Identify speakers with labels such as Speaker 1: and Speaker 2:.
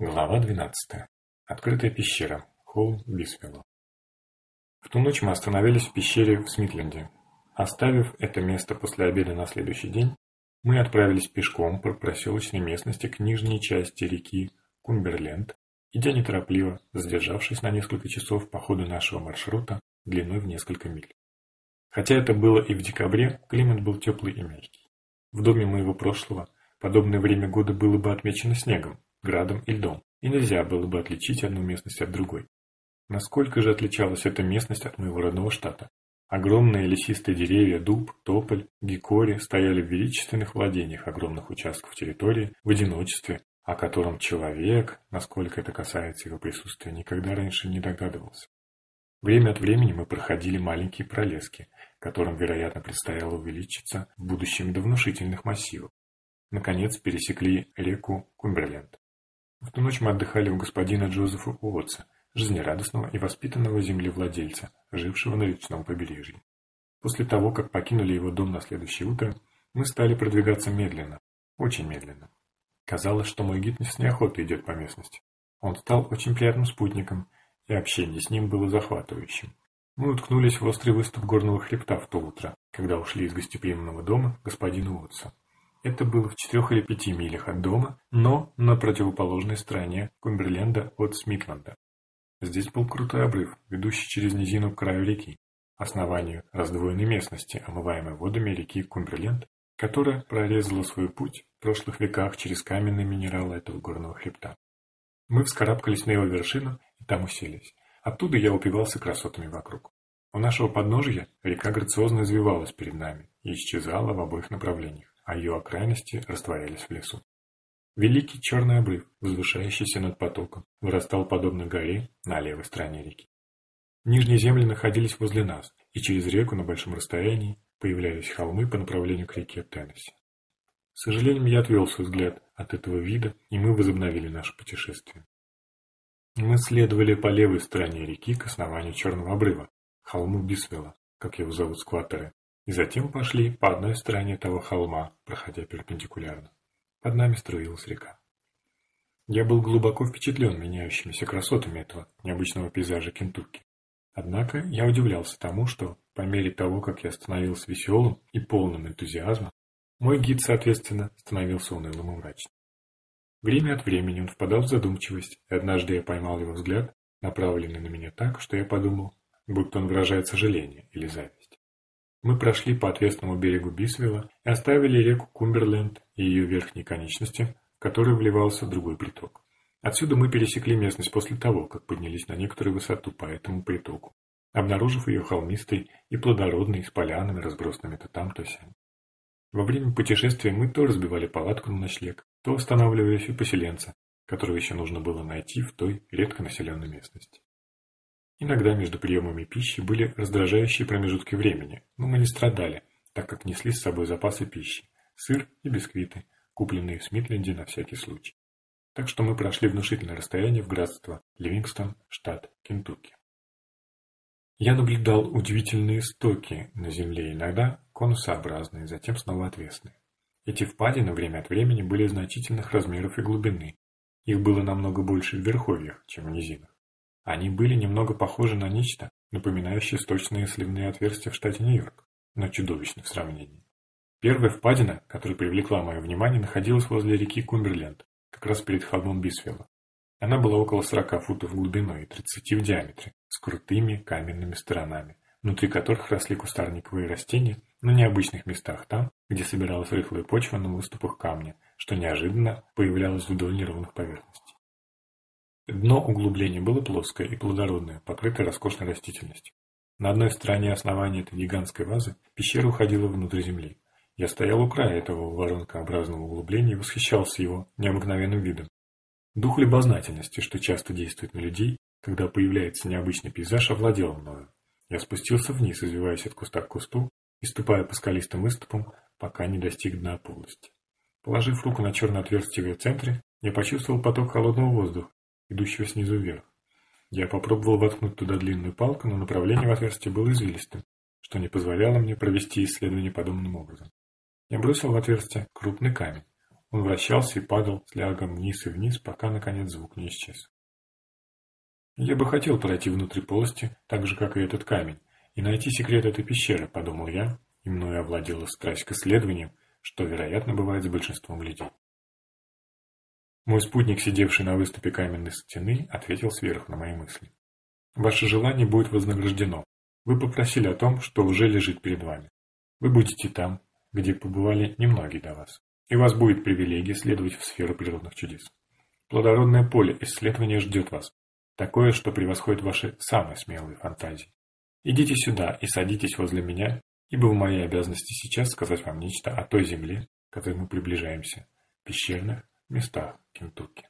Speaker 1: Глава 12. Открытая пещера. Холм Бисвелла. В ту ночь мы остановились в пещере в Смитленде. Оставив это место после обеда на следующий день, мы отправились пешком по проселочной местности к нижней части реки Кумберленд, идя неторопливо, задержавшись на несколько часов по ходу нашего маршрута длиной в несколько миль. Хотя это было и в декабре, климат был теплый и мягкий. В доме моего прошлого подобное время года было бы отмечено снегом, градом и льдом, и нельзя было бы отличить одну местность от другой. Насколько же отличалась эта местность от моего родного штата? Огромные лесистые деревья, дуб, тополь, гикори стояли в величественных владениях огромных участков территории в одиночестве, о котором человек, насколько это касается его присутствия, никогда раньше не догадывался. Время от времени мы проходили маленькие пролески, которым, вероятно, предстояло увеличиться в будущем до внушительных массивов. Наконец пересекли реку Кумберленд. В ту ночь мы отдыхали у господина Джозефа Уотса, жизнерадостного и воспитанного землевладельца, жившего на речном побережье. После того, как покинули его дом на следующее утро, мы стали продвигаться медленно, очень медленно. Казалось, что мой гид с неохотой идет по местности. Он стал очень приятным спутником, и общение с ним было захватывающим. Мы уткнулись в острый выступ горного хребта в то утро, когда ушли из гостеприимного дома господина Уотса. Это было в четырех или пяти милях от дома, но на противоположной стороне Кумберленда от Смитланда. Здесь был крутой обрыв, ведущий через низину к краю реки, основанию раздвоенной местности, омываемой водами реки Кумберленд, которая прорезала свой путь в прошлых веках через каменные минералы этого горного хребта. Мы вскарабкались на его вершину и там уселись. Оттуда я упивался красотами вокруг. У нашего подножия река грациозно извивалась перед нами и исчезала в обоих направлениях а ее окраинности растворялись в лесу. Великий черный обрыв, возвышающийся над потоком, вырастал подобно горе на левой стороне реки. Нижние земли находились возле нас, и через реку на большом расстоянии появлялись холмы по направлению к реке Теннесси. С сожалением я отвел свой взгляд от этого вида, и мы возобновили наше путешествие. Мы следовали по левой стороне реки к основанию Черного обрыва, холму Бисвелла, как его зовут скваторы, и затем пошли по одной стороне того холма, проходя перпендикулярно. Под нами струилась река. Я был глубоко впечатлен меняющимися красотами этого необычного пейзажа Кентукки. Однако я удивлялся тому, что по мере того, как я становился веселым и полным энтузиазма, мой гид, соответственно, становился унылым и мрачным. Время от времени он впадал в задумчивость, и однажды я поймал его взгляд, направленный на меня так, что я подумал, будто он выражает сожаление или зависть. Мы прошли по отвесному берегу Бисвелла и оставили реку Кумберленд и ее верхние конечности, в которую вливался другой приток. Отсюда мы пересекли местность после того, как поднялись на некоторую высоту по этому притоку, обнаружив ее холмистой и плодородной, с полянами, разбросанными то там, то сям. Во время путешествия мы то разбивали палатку на ночлег, то останавливались у поселенца, которого еще нужно было найти в той редко населенной местности. Иногда между приемами пищи были раздражающие промежутки времени, но мы не страдали, так как несли с собой запасы пищи, сыр и бисквиты, купленные в Смитленде на всякий случай. Так что мы прошли внушительное расстояние в графство Ливингстон, штат Кентукки. Я наблюдал удивительные стоки на земле, иногда конусообразные, затем снова отвесные. Эти впадины время от времени были значительных размеров и глубины. Их было намного больше в верховьях, чем в низинах. Они были немного похожи на нечто, напоминающее сточные сливные отверстия в штате Нью-Йорк, но чудовищно в сравнении. Первая впадина, которая привлекла мое внимание, находилась возле реки Кумберленд, как раз перед холмом Бисфилла. Она была около 40 футов глубиной и 30 в диаметре, с крутыми каменными сторонами, внутри которых росли кустарниковые растения на необычных местах там, где собиралась рыхлая почва на выступах камня, что неожиданно появлялось вдоль неровных поверхностей. Дно углубления было плоское и плодородное, покрытое роскошной растительностью. На одной стороне основания этой гигантской вазы пещера уходила внутрь земли. Я стоял у края этого воронкообразного углубления и восхищался его необыкновенным видом. Дух любознательности, что часто действует на людей, когда появляется необычный пейзаж, овладел мною. Я спустился вниз, извиваясь от куста к кусту и ступая по скалистым выступам, пока не достиг дна полости. Положив руку на черное отверстие в центре, я почувствовал поток холодного воздуха, идущего снизу вверх. Я попробовал воткнуть туда длинную палку, но направление в отверстие было извилистым, что не позволяло мне провести исследование подобным образом. Я бросил в отверстие крупный камень. Он вращался и падал с лягом вниз и вниз, пока, наконец, звук не исчез. «Я бы хотел пройти внутрь полости, так же, как и этот камень, и найти секрет этой пещеры», — подумал я, и мною овладела страсть к исследованиям, что, вероятно, бывает с большинством людей. Мой спутник, сидевший на выступе каменной стены, ответил сверху на мои мысли. «Ваше желание будет вознаграждено. Вы попросили о том, что уже лежит перед вами. Вы будете там, где побывали немногие до вас, и у вас будет привилегия следовать в сферу природных чудес. Плодородное поле исследования ждет вас, Такое, что превосходит ваши самые смелые фантазии. Идите сюда и садитесь возле меня, ибо в моей обязанности сейчас сказать вам нечто о той земле, к которой мы приближаемся, пещерных местах Кентукки.